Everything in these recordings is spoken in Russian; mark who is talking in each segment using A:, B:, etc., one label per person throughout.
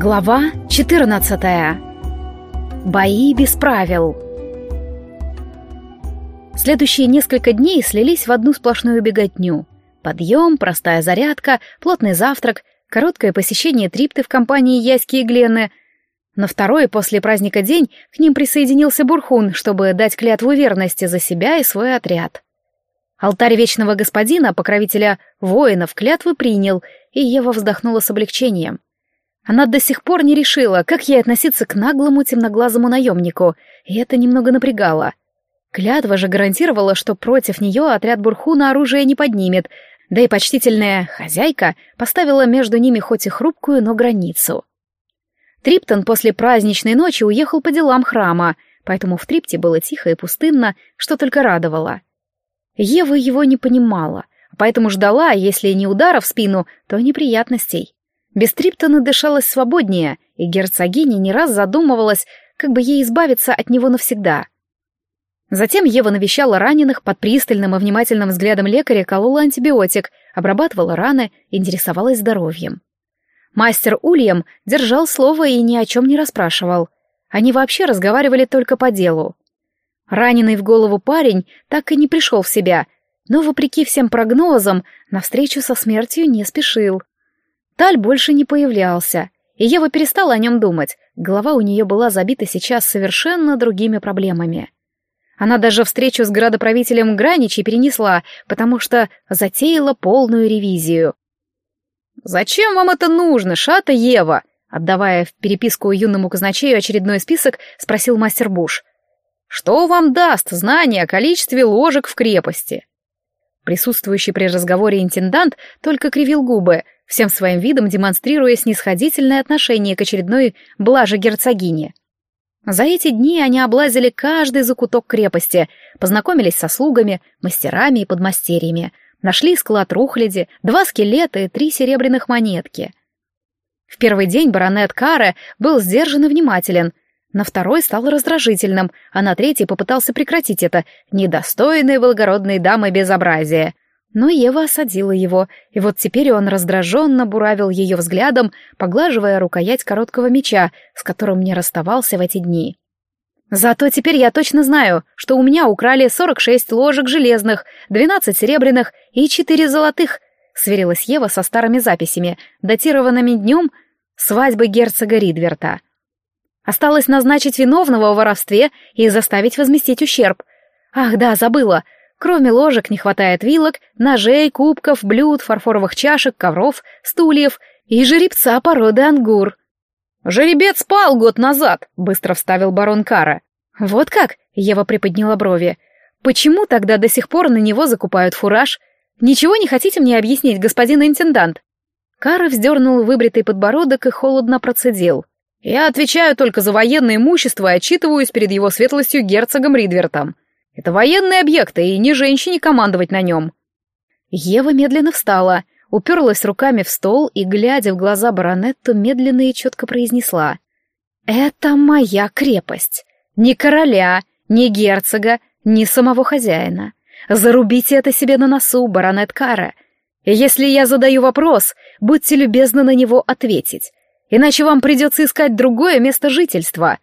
A: Глава 14. Бои без правил. Следующие несколько дней слились в одну сплошную беготню. Подъем, простая зарядка, плотный завтрак, короткое посещение трипты в компании Яськи и Глены. На второй после праздника день к ним присоединился Бурхун, чтобы дать клятву верности за себя и свой отряд. Алтарь Вечного Господина, покровителя воинов, клятвы принял, и Ева вздохнула с облегчением — она до сих пор не решила, как ей относиться к наглому темноглазому наемнику, и это немного напрягало. Клятва же гарантировала, что против нее отряд Бурхуна оружие не поднимет, да и почтительная хозяйка поставила между ними хоть и хрупкую, но границу. Триптон после праздничной ночи уехал по делам храма, поэтому в Трипте было тихо и пустынно, что только радовало. Ева его не понимала, поэтому ждала, если не удара в спину, то неприятностей. Без Триптона дышалось свободнее, и герцогиня не раз задумывалась, как бы ей избавиться от него навсегда. Затем Ева навещала раненых, под пристальным и внимательным взглядом лекаря колола антибиотик, обрабатывала раны, интересовалась здоровьем. Мастер Ульям держал слово и ни о чем не расспрашивал. Они вообще разговаривали только по делу. Раненый в голову парень так и не пришел в себя, но, вопреки всем прогнозам, навстречу со смертью не спешил. Таль больше не появлялся, и Ева перестала о нем думать. Голова у нее была забита сейчас совершенно другими проблемами. Она даже встречу с градоправителем Граничей перенесла, потому что затеяла полную ревизию. «Зачем вам это нужно, Шата Ева?» Отдавая в переписку юному казначею очередной список, спросил мастер Буш. «Что вам даст знание о количестве ложек в крепости?» Присутствующий при разговоре интендант только кривил губы — всем своим видом демонстрируя снисходительное отношение к очередной блаже герцогине. За эти дни они облазили каждый закуток крепости, познакомились со слугами, мастерами и подмастерьями, нашли склад рухляди, два скелета и три серебряных монетки. В первый день баронет Каре был сдержан и внимателен, на второй стал раздражительным, а на третий попытался прекратить это недостойное благородной дамы безобразие — но Ева осадила его, и вот теперь он раздраженно буравил ее взглядом, поглаживая рукоять короткого меча, с которым не расставался в эти дни. «Зато теперь я точно знаю, что у меня украли 46 ложек железных, 12 серебряных и 4 золотых», — сверилась Ева со старыми записями, датированными днем свадьбы герцога Ридверта. Осталось назначить виновного в воровстве и заставить возместить ущерб. Ах да, забыла — Кроме ложек не хватает вилок, ножей, кубков, блюд, фарфоровых чашек, ковров, стульев и жеребца породы ангур. «Жеребец спал год назад», — быстро вставил барон Кара. «Вот как?» — Ева приподняла брови. «Почему тогда до сих пор на него закупают фураж? Ничего не хотите мне объяснить, господин интендант?» Кара вздернул выбритый подбородок и холодно процедил. «Я отвечаю только за военное имущество и отчитываюсь перед его светлостью герцогом Ридвертом. Это военный объект, и не женщине командовать на нем. Ева медленно встала, уперлась руками в стол и, глядя в глаза баронетту, медленно и четко произнесла. «Это моя крепость. Ни короля, ни герцога, ни самого хозяина. Зарубите это себе на носу, баронет Кара. Если я задаю вопрос, будьте любезны на него ответить, иначе вам придется искать другое место жительства».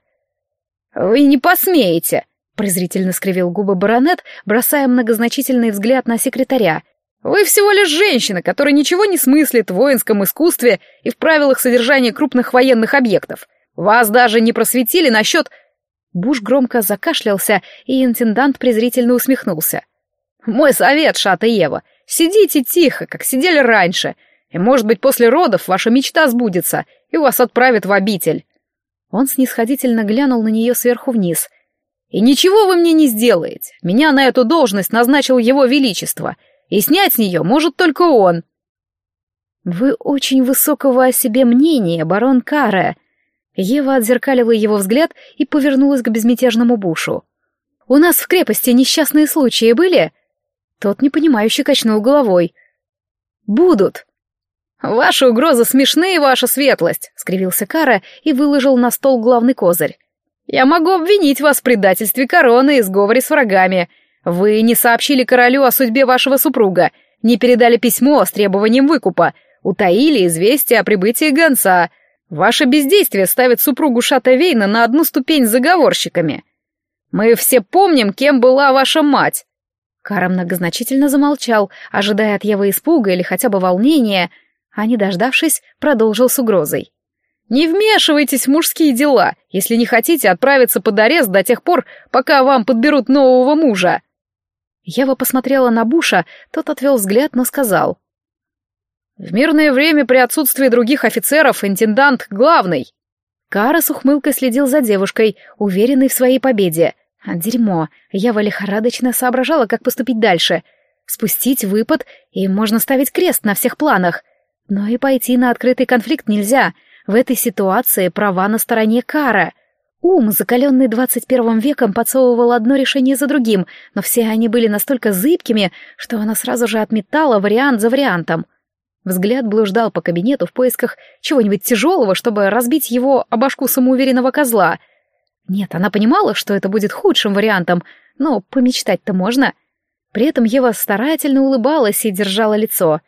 A: «Вы не посмеете», презрительно скривил губы баронет, бросая многозначительный взгляд на секретаря. «Вы всего лишь женщина, которая ничего не смыслит в воинском искусстве и в правилах содержания крупных военных объектов. Вас даже не просветили насчет...» Буш громко закашлялся, и интендант презрительно усмехнулся. «Мой совет, Шата Ева, сидите тихо, как сидели раньше, и, может быть, после родов ваша мечта сбудется, и вас отправят в обитель». Он снисходительно глянул на нее сверху вниз, и ничего вы мне не сделаете. Меня на эту должность назначил его величество, и снять с нее может только он. Вы очень высокого о себе мнения, барон Каре. Ева отзеркалила его взгляд и повернулась к безмятежному Бушу. У нас в крепости несчастные случаи были? Тот непонимающе качнул головой. Будут. Ваши угрозы смешные, ваша светлость, скривился Кара и выложил на стол главный козырь. Я могу обвинить вас в предательстве короны и сговоре с врагами. Вы не сообщили королю о судьбе вашего супруга, не передали письмо с требованием выкупа, утаили известие о прибытии гонца.
B: Ваше бездействие ставит супругу Шата Вейна на одну ступень с заговорщиками. Мы все помним, кем была ваша мать.
A: Кара многозначительно замолчал, ожидая от Евы испуга или хотя бы волнения, а не дождавшись, продолжил с угрозой.
B: «Не вмешивайтесь в мужские дела, если не хотите отправиться под арест до тех пор, пока вам подберут нового мужа».
A: Ева посмотрела на Буша, тот отвел взгляд, но сказал.
B: «В мирное время при отсутствии других офицеров интендант главный».
A: Кара с ухмылкой следил за девушкой, уверенный в своей победе — а дерьмо. Ява лихорадочно соображала, как поступить дальше. Спустить выпад, и можно ставить крест на всех планах. Но и пойти на открытый конфликт нельзя. В этой ситуации права на стороне Кара. Ум, закаленный двадцать первым веком, подсовывал одно решение за другим, но все они были настолько зыбкими, что она сразу же отметала вариант за вариантом. Взгляд блуждал по кабинету в поисках чего-нибудь тяжелого, чтобы разбить его о башку самоуверенного козла — нет, она понимала, что это будет худшим вариантом, но помечтать-то можно. При этом Ева старательно улыбалась и держала лицо.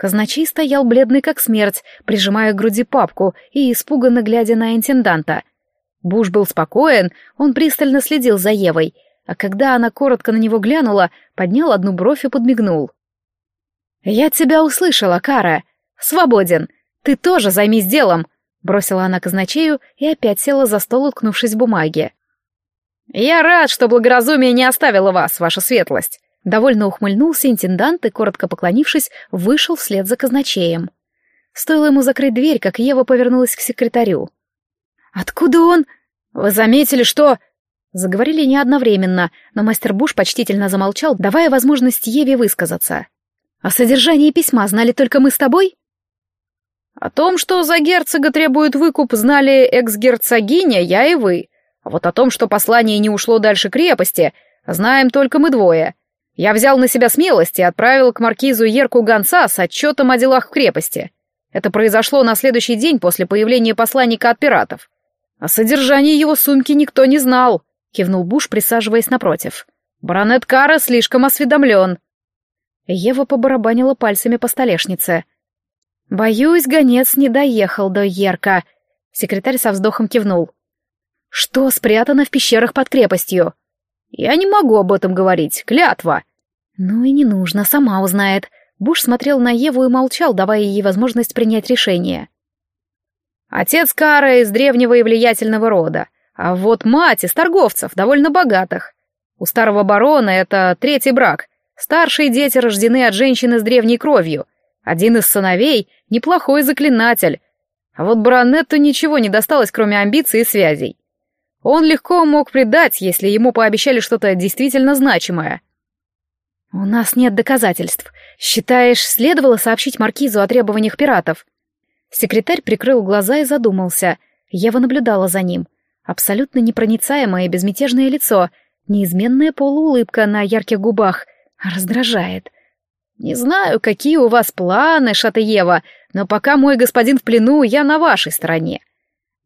A: Казначей стоял бледный как смерть, прижимая к груди папку и испуганно глядя на интенданта. Буш был спокоен, он пристально следил за Евой, а когда она коротко на него глянула, поднял одну бровь и подмигнул. «Я тебя услышала, Кара. Свободен. Ты тоже займись делом. Бросила она казначею и опять села за стол, уткнувшись в бумаге.
B: «Я рад, что благоразумие не оставило вас, ваша светлость!»
A: Довольно ухмыльнулся интендант и, коротко поклонившись, вышел вслед за казначеем. Стоило ему закрыть дверь, как Ева повернулась к секретарю. «Откуда он?» «Вы заметили, что...» Заговорили не одновременно, но мастер Буш почтительно замолчал, давая возможность Еве высказаться. «О содержании письма знали только мы с тобой?»
B: О том, что за герцога требует выкуп, знали экс-герцогиня, я и вы. А вот о том, что послание не ушло дальше крепости, знаем только мы двое. Я взял на себя смелость и отправил к маркизу Ерку гонца с отчетом о делах в крепости. Это произошло на следующий день после появления посланника от пиратов. О содержании его сумки никто не знал, кивнул Буш, присаживаясь напротив. Баронет Кара слишком осведомлен.
A: Ева побарабанила пальцами по столешнице — «Боюсь, гонец не доехал до Ерка», — секретарь со вздохом кивнул. «Что спрятано в пещерах под крепостью?»
B: «Я не могу об этом говорить, клятва».
A: «Ну и не нужно, сама узнает». Буш смотрел на Еву и молчал, давая ей возможность принять решение.
B: «Отец Кара из древнего и влиятельного рода, а вот мать из торговцев, довольно богатых. У старого барона это третий брак. Старшие дети рождены от женщины с древней кровью — один из сыновей — неплохой заклинатель. А вот баронетту ничего не досталось, кроме амбиций и связей. Он легко мог предать, если ему пообещали что-то действительно значимое.
A: «У нас нет доказательств. Считаешь, следовало сообщить Маркизу о требованиях пиратов?» Секретарь прикрыл глаза и задумался. Ева наблюдала за ним. Абсолютно непроницаемое безмятежное лицо, неизменная полуулыбка на ярких губах. Раздражает.
B: «Не знаю, какие у вас планы, Шатаева, но пока мой господин в плену, я на вашей стороне.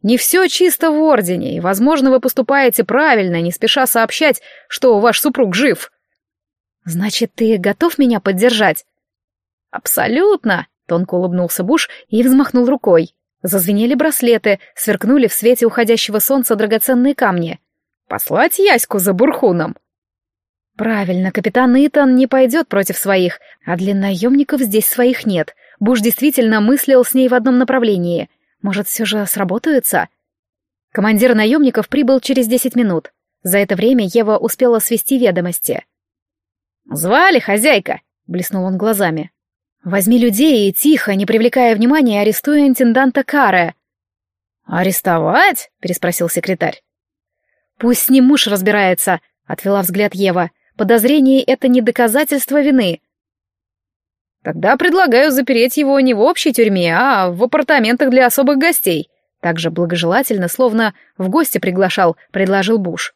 B: Не все чисто в Ордене, и, возможно, вы поступаете правильно, не спеша сообщать, что ваш супруг жив».
A: «Значит, ты готов меня поддержать?»
B: «Абсолютно», — тонко улыбнулся Буш и взмахнул рукой.
A: Зазвенели браслеты, сверкнули в свете уходящего солнца драгоценные камни.
B: «Послать Яську за Бурхуном?»
A: Правильно, капитан Итан не пойдет против своих, а для наемников здесь своих нет. Буш действительно мыслил с ней в одном направлении. Может, все же сработаются? Командир наемников прибыл через десять минут. За это время Ева успела свести ведомости.
B: «Звали, хозяйка?» — блеснул он глазами.
A: «Возьми людей и тихо, не привлекая внимания, арестуй интенданта Каре».
B: «Арестовать?» — переспросил секретарь.
A: «Пусть с ним муж разбирается», — отвела взгляд Ева. Подозрение — это не доказательство вины.
B: Тогда предлагаю запереть его не в общей тюрьме, а в апартаментах для особых гостей. Также благожелательно, словно в гости приглашал, предложил Буш.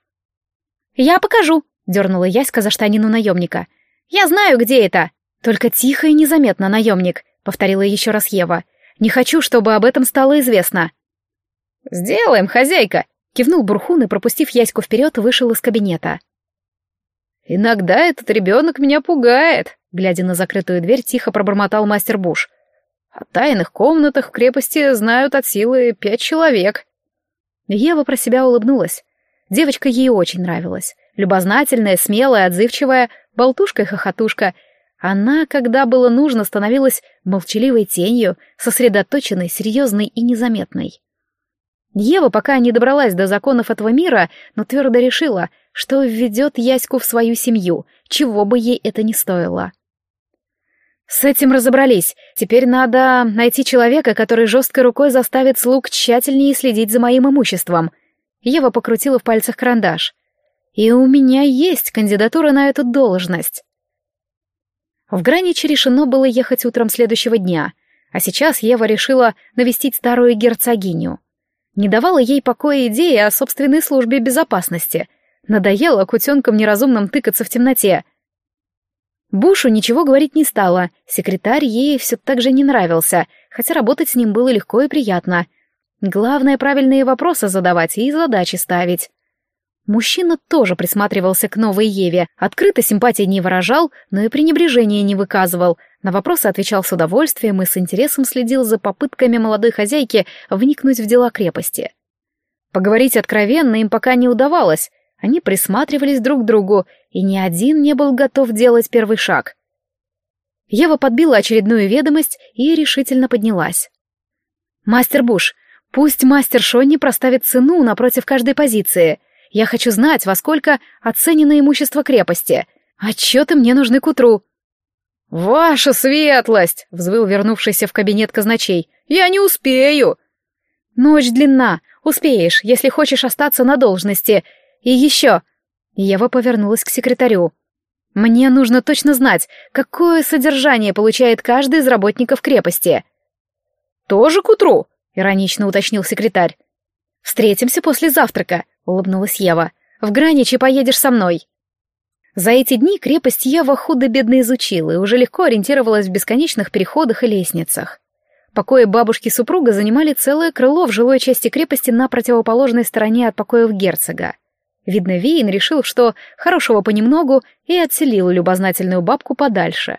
A: «Я покажу», — дернула Яська за штанину наемника. «Я знаю, где это». «Только тихо и незаметно, наемник», — повторила еще раз Ева. «Не хочу, чтобы об этом стало известно».
B: «Сделаем, хозяйка», — кивнул Бурхун и, пропустив Яську вперед, вышел из кабинета. «Иногда этот ребенок меня пугает», — глядя на закрытую дверь, тихо пробормотал мастер Буш. О тайных комнатах в крепости знают от силы пять человек.
A: Ева про себя улыбнулась. Девочка ей очень нравилась. Любознательная, смелая, отзывчивая, болтушка и хохотушка. Она, когда было нужно, становилась молчаливой тенью, сосредоточенной, серьезной и незаметной. Ева пока не добралась до законов этого мира, но твердо решила, что введет Яську в свою семью, чего бы ей это ни стоило. С этим разобрались. Теперь надо найти человека, который жесткой рукой заставит слуг тщательнее следить за моим имуществом. Ева покрутила в пальцах карандаш. И у меня есть кандидатура на эту должность. В Граниче решено было ехать утром следующего дня, а сейчас Ева решила навестить старую герцогиню. Не давала ей покоя идея о собственной службе безопасности. Надоело кутенкам неразумным тыкаться в темноте — Бушу ничего говорить не стала, секретарь ей все так же не нравился, хотя работать с ним было легко и приятно. Главное, правильные вопросы задавать и задачи ставить. Мужчина тоже присматривался к новой Еве, открыто симпатии не выражал, но и пренебрежения не выказывал, на вопросы отвечал с удовольствием и с интересом следил за попытками молодой хозяйки вникнуть в дела крепости. Поговорить откровенно им пока не удавалось, они присматривались друг к другу, и ни один не был готов делать первый шаг. Ева подбила очередную ведомость и решительно поднялась. «Мастер Буш, пусть мастер Шонни проставит цену напротив каждой позиции. Я хочу знать, во сколько оценено имущество крепости. Отчеты мне нужны к утру».
B: «Ваша светлость!» — взвыл вернувшийся в кабинет казначей. «Я не успею!»
A: «Ночь длинна. Успеешь, если хочешь остаться на должности. И еще...» Ева повернулась к секретарю. «Мне нужно точно знать, какое содержание получает каждый из работников крепости».
B: «Тоже к утру?»
A: — иронично уточнил секретарь. «Встретимся после завтрака», — улыбнулась Ева. «В Граничи поедешь со мной». За эти дни крепость Ева худо-бедно изучила и уже легко ориентировалась в бесконечных переходах и лестницах. Покои бабушки супруга занимали целое крыло в жилой части крепости на противоположной стороне от покоев герцога. Видно, Вейн решил, что хорошего понемногу, и отселил любознательную бабку подальше.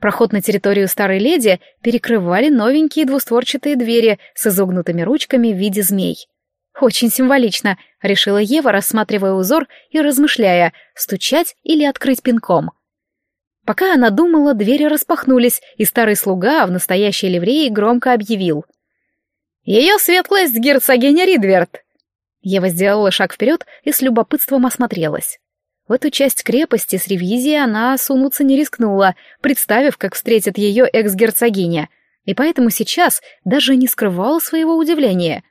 A: Проход на территорию старой леди перекрывали новенькие двустворчатые двери с изогнутыми ручками в виде змей. «Очень символично», — решила Ева, рассматривая узор и размышляя, стучать или открыть пинком. Пока она думала, двери распахнулись, и старый слуга в настоящей ливреи громко объявил. «Ее светлость герцогиня Ридверт!» Ева сделала шаг вперед и с любопытством осмотрелась. В эту часть крепости с ревизией она сунуться не рискнула, представив, как встретит ее экс-герцогиня, и поэтому сейчас даже не скрывала своего удивления.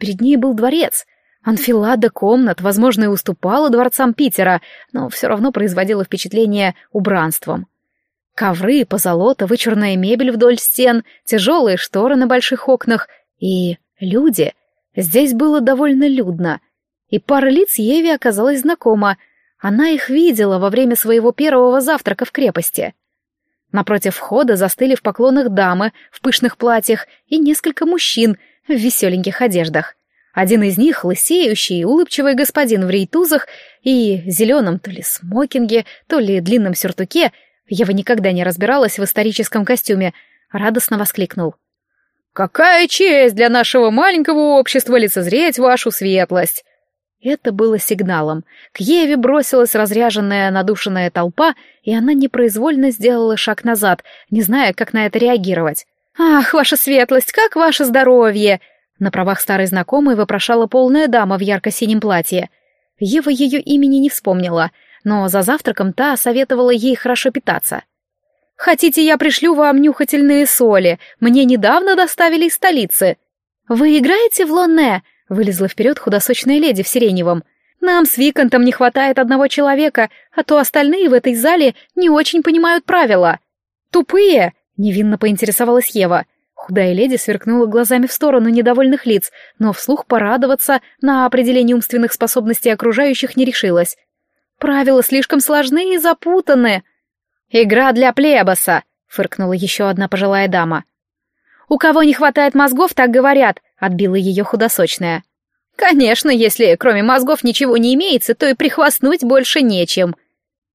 A: Перед ней был дворец. Анфилада комнат, возможно, и уступала дворцам Питера, но все равно производила впечатление убранством. Ковры, позолота, вычурная мебель вдоль стен, тяжелые шторы на больших окнах и люди — Здесь было довольно людно, и пара лиц Еве оказалась знакома. Она их видела во время своего первого завтрака в крепости. Напротив входа застыли в поклонах дамы в пышных платьях и несколько мужчин в веселеньких одеждах. Один из них — лысеющий, улыбчивый господин в рейтузах и зеленом то ли смокинге, то ли длинном сюртуке, Ева никогда не разбиралась в историческом костюме, радостно воскликнул —
B: «Какая честь для нашего маленького общества лицезреть вашу светлость!»
A: Это было сигналом. К Еве бросилась разряженная, надушенная толпа, и она непроизвольно сделала шаг назад, не зная, как на это реагировать. «Ах, ваша светлость, как ваше здоровье!» На правах старой знакомой вопрошала полная дама в ярко-синем платье. Ева ее имени не вспомнила, но за завтраком та советовала ей хорошо питаться. Хотите, я пришлю вам нюхательные соли? Мне недавно доставили из столицы. Вы играете в Лонне? Вылезла вперед худосочная леди в сиреневом. Нам с Виконтом не хватает одного человека, а то остальные в этой зале не очень понимают правила. Тупые? Невинно поинтересовалась Ева. Худая леди сверкнула глазами в сторону недовольных лиц, но вслух порадоваться на определение умственных способностей окружающих не решилась. «Правила слишком сложны и запутаны», «Игра для плебоса», — фыркнула еще одна пожилая дама. «У кого не хватает мозгов, так говорят», — отбила ее худосочная. «Конечно, если кроме мозгов ничего не имеется, то и прихвастнуть больше нечем».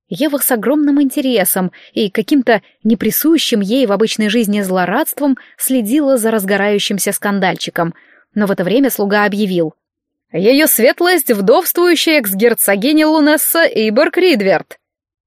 A: Ева с огромным интересом и каким-то неприсущим ей в обычной жизни злорадством следила за разгорающимся скандальчиком, но в это время слуга объявил. «Ее светлость — вдовствующая экс-герцогиня Лунесса Иборг Ридверт».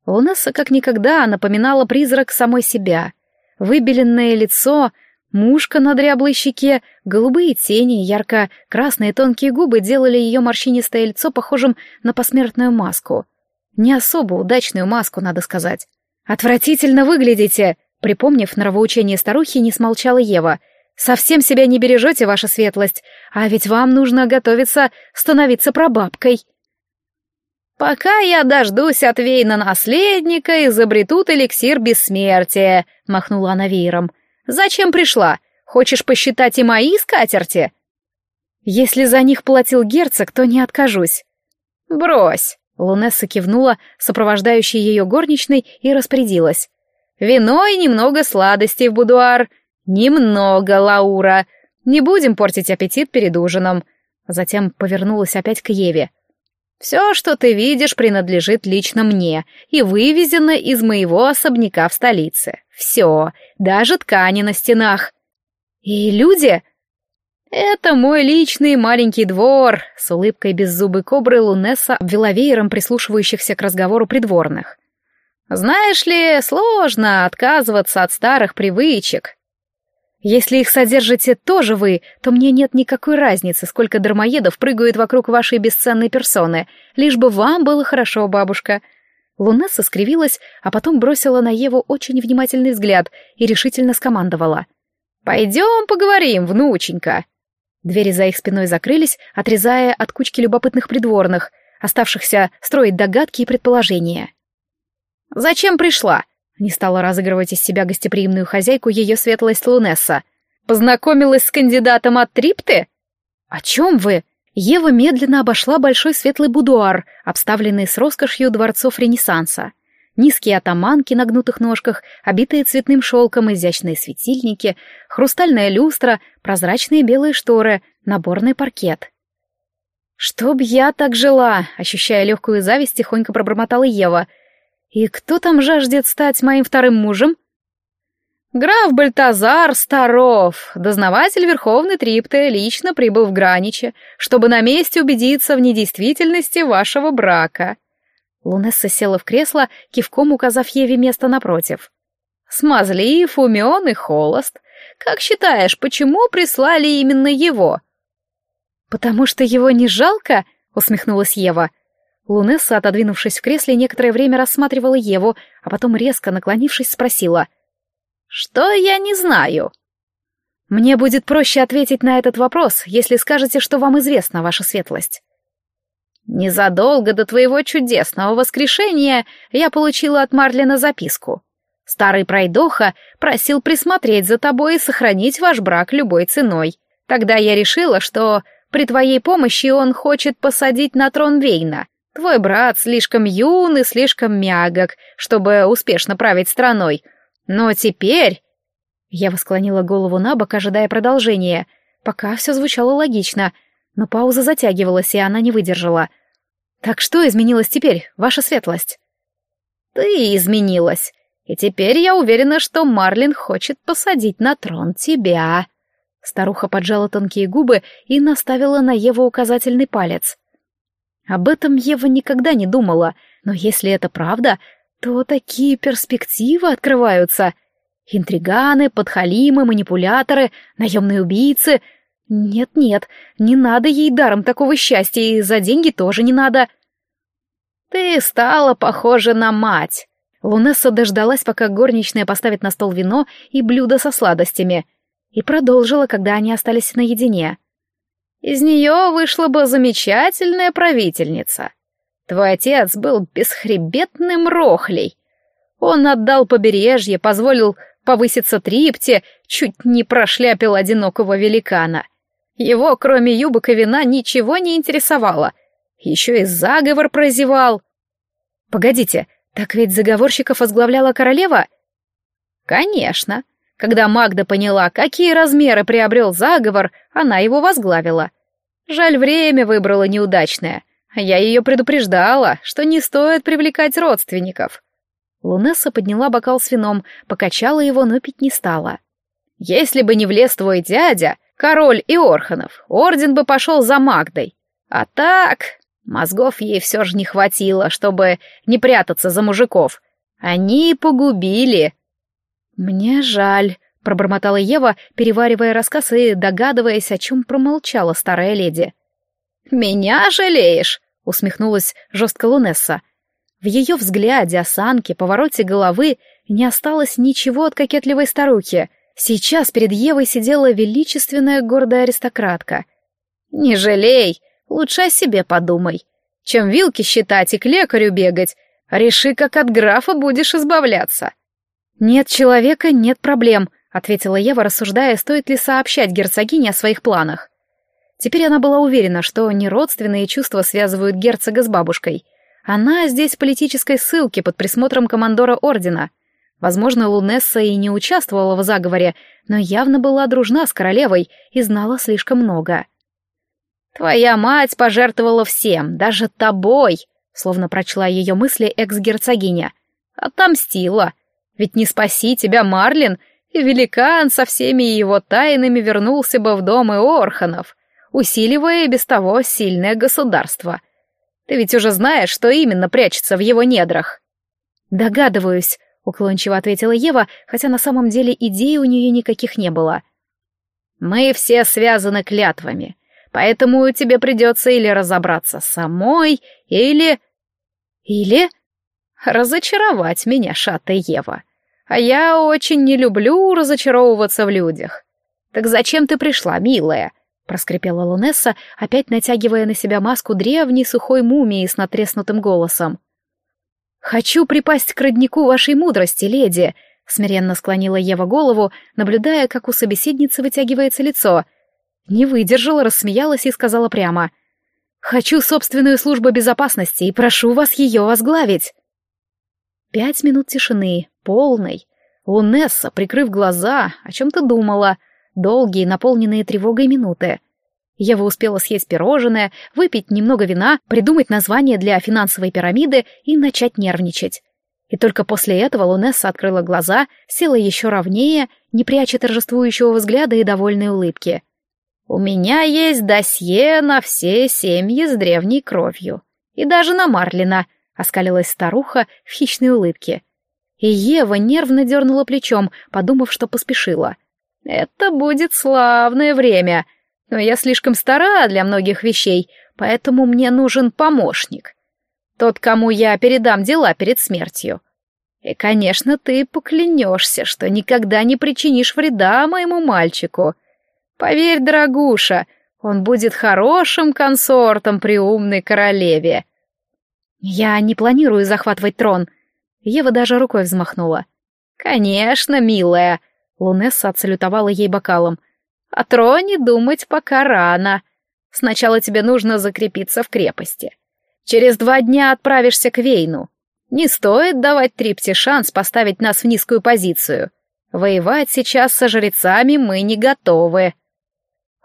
A: Лунесса как никогда напоминала призрак самой себя. Выбеленное лицо, мушка на дряблой щеке, голубые тени, ярко-красные тонкие губы делали ее морщинистое лицо похожим на посмертную маску — не особо удачную маску, надо сказать. «Отвратительно выглядите!» Припомнив нравоучение старухи, не смолчала Ева. «Совсем себя не бережете, ваша светлость, а ведь вам нужно готовиться становиться прабабкой».
B: «Пока я дождусь от Вейна наследника, изобретут эликсир бессмертия», — махнула она веером. «Зачем пришла? Хочешь посчитать и мои скатерти?»
A: «Если за них платил герцог, то не откажусь».
B: «Брось, Лунесса кивнула, сопровождающей ее горничной, и распорядилась. «Вино и немного сладостей в будуар. Немного, Лаура. Не будем портить аппетит перед ужином». Затем повернулась опять к Еве. «Все, что ты видишь, принадлежит лично мне и вывезено из моего особняка в столице. Все, даже ткани на стенах».
A: «И люди?»
B: «Это мой личный маленький двор», — с улыбкой беззубой кобры Лунесса обвела веером прислушивающихся к разговору придворных. «Знаешь ли, сложно отказываться от старых привычек».
A: «Если их содержите тоже вы, то мне нет никакой разницы, сколько дармоедов прыгают вокруг вашей бесценной персоны, лишь бы вам было хорошо, бабушка». Лунесса скривилась, а потом бросила на Еву очень внимательный взгляд и решительно скомандовала.
B: «Пойдем поговорим, внученька».
A: Двери за их спиной закрылись, отрезая от кучки любопытных придворных, оставшихся строить догадки и предположения.
B: «Зачем пришла?» — не стала разыгрывать из себя гостеприимную хозяйку ее светлость Лунесса. «Познакомилась с кандидатом от Трипты?»
A: «О чем вы?» Ева медленно обошла большой светлый будуар, обставленный с роскошью дворцов Ренессанса низкие атаманки на гнутых ножках, обитые цветным шелком изящные светильники, хрустальная люстра, прозрачные белые шторы, наборный паркет. «Чтоб я так жила!» — ощущая легкую зависть, тихонько пробормотала Ева. «И кто там жаждет стать моим вторым мужем?»
B: «Граф Бальтазар Старов, дознаватель Верховной Трипты, лично прибыл в Граниче, чтобы на месте убедиться в недействительности вашего брака»,
A: Лунесса села в кресло, кивком указав Еве место напротив.
B: «Смазлив, умен и холост. Как считаешь, почему прислали именно его?»
A: «Потому что его не жалко?» — усмехнулась Ева. Лунесса, отодвинувшись в кресле, некоторое время рассматривала Еву, а потом, резко наклонившись, спросила.
B: «Что я не знаю?»
A: «Мне будет проще ответить на этот вопрос, если скажете, что вам известно, ваша светлость».
B: Незадолго до твоего чудесного воскрешения я получила от Марлина записку. Старый пройдоха просил присмотреть за тобой и сохранить ваш брак любой ценой. Тогда я решила, что при твоей помощи он хочет посадить на трон Вейна. Твой брат слишком юн и слишком мягок, чтобы успешно править страной. Но теперь...» Я восклонила голову на бок, ожидая продолжения. Пока все звучало логично, но пауза затягивалась, и она не выдержала. «Так что изменилось теперь, ваша светлость?» «Ты изменилась, и теперь я уверена, что Марлин хочет посадить на трон тебя».
A: Старуха поджала тонкие губы и наставила на Еву указательный палец. Об этом Ева никогда не думала, но если это правда, то такие перспективы открываются. Интриганы, подхалимы, манипуляторы, наемные убийцы — «Нет-нет, не надо ей даром такого счастья, и за деньги тоже не надо».
B: «Ты стала похожа на мать».
A: Лунесса дождалась, пока горничная поставит на стол вино и блюдо со сладостями, и продолжила, когда они остались наедине.
B: «Из нее вышла бы замечательная правительница. Твой отец был бесхребетным рохлей. Он отдал побережье, позволил повыситься Трипте, чуть не прошляпил одинокого великана. Его, кроме юбок и вина, ничего не интересовало. Еще и заговор прозевал.
A: Погодите, так ведь заговорщиков возглавляла королева?
B: Конечно. Когда Магда поняла, какие размеры приобрел заговор, она его возглавила. Жаль, время выбрала неудачное. Я ее предупреждала, что не стоит привлекать родственников.
A: Лунесса подняла бокал с вином, покачала его, но пить не стала.
B: Если бы не влез твой дядя, король и Орханов, орден бы пошел за Магдой. А так, мозгов ей все же не хватило, чтобы не прятаться за мужиков. Они погубили.
A: Мне жаль, пробормотала Ева, переваривая рассказ и догадываясь, о чем промолчала старая леди.
B: «Меня жалеешь?» — усмехнулась жестко Лунесса.
A: В ее взгляде, осанке, повороте головы не осталось ничего от кокетливой старухи. Сейчас перед Евой сидела величественная гордая аристократка.
B: «Не жалей, лучше о себе подумай. Чем вилки считать и к лекарю бегать, реши, как от графа будешь избавляться».
A: «Нет человека, нет проблем», — ответила Ева, рассуждая, стоит ли сообщать герцогине о своих планах. Теперь она была уверена, что не родственные чувства связывают герцога с бабушкой — она здесь в политической ссылке под присмотром командора ордена. Возможно, Лунесса и не участвовала в заговоре, но явно была дружна с королевой и знала слишком много.
B: «Твоя мать пожертвовала всем, даже тобой», словно прочла ее мысли экс-герцогиня. «Отомстила. Ведь не спаси тебя, Марлин, и великан со всеми его тайнами вернулся бы в дом Иорханов, усиливая и без того сильное государство. Ты ведь уже знаешь, что именно прячется в его недрах».
A: «Догадываюсь», — уклончиво ответила Ева, хотя на самом деле идей у нее никаких не было.
B: «Мы все связаны клятвами, поэтому тебе придется или разобраться самой, или...»
A: «Или...»
B: «Разочаровать меня, шата Ева. А я очень не люблю разочаровываться в людях. Так зачем ты пришла, милая? проскрипела Лунесса, опять натягивая на себя маску древней сухой мумии с натреснутым голосом.
A: «Хочу припасть к роднику вашей мудрости, леди», — смиренно склонила Ева голову, наблюдая, как у собеседницы вытягивается лицо. Не выдержала, рассмеялась и сказала прямо. «Хочу собственную службу безопасности и прошу вас ее возглавить». Пять минут тишины, полной. Лунесса, прикрыв глаза, о чем-то думала — Долгие, наполненные тревогой минуты. Ева успела съесть пирожное, выпить немного вина, придумать название для финансовой пирамиды и начать нервничать. И только после этого Лунесса открыла глаза, села еще ровнее, не пряча торжествующего взгляда и довольной улыбки.
B: «У меня есть досье на все семьи с древней кровью. И даже на Марлина», — оскалилась старуха в хищной улыбке.
A: И Ева нервно дернула плечом, подумав, что поспешила —
B: это будет славное время, но я слишком стара для многих вещей, поэтому мне нужен помощник. Тот, кому я передам дела перед смертью. И, конечно, ты поклянешься, что никогда не причинишь вреда моему мальчику. Поверь, дорогуша, он будет хорошим консортом при умной королеве.
A: Я не планирую захватывать трон. Ева даже рукой взмахнула.
B: Конечно, милая, Лунесса отсалютовала ей бокалом. «О троне думать пока рано. Сначала тебе нужно закрепиться в крепости. Через два дня отправишься к Вейну. Не стоит давать Трипте шанс поставить нас в низкую позицию. Воевать сейчас со жрецами мы не готовы».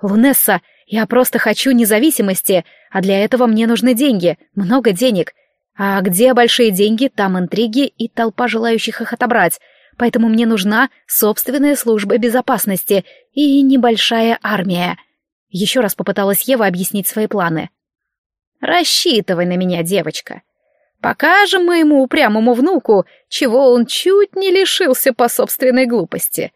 A: «Лунесса, я просто хочу независимости, а для этого мне нужны деньги, много денег. А где большие деньги, там интриги и толпа желающих их отобрать поэтому мне нужна собственная служба безопасности и небольшая армия. Еще раз попыталась Ева объяснить свои планы.
B: «Рассчитывай на меня, девочка. Покажем моему упрямому внуку, чего он чуть не лишился по собственной глупости.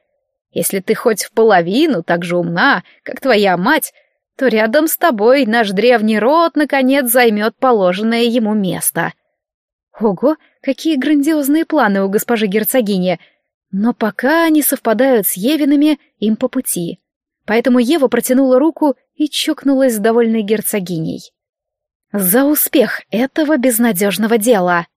B: Если ты хоть в половину так же умна, как твоя мать, то рядом с тобой наш древний род наконец займет положенное ему место».
A: Ого, какие грандиозные планы у госпожи герцогини! Но пока они совпадают с Евиными, им по пути. Поэтому Ева протянула руку и чокнулась с довольной герцогиней. «За успех этого безнадежного дела!»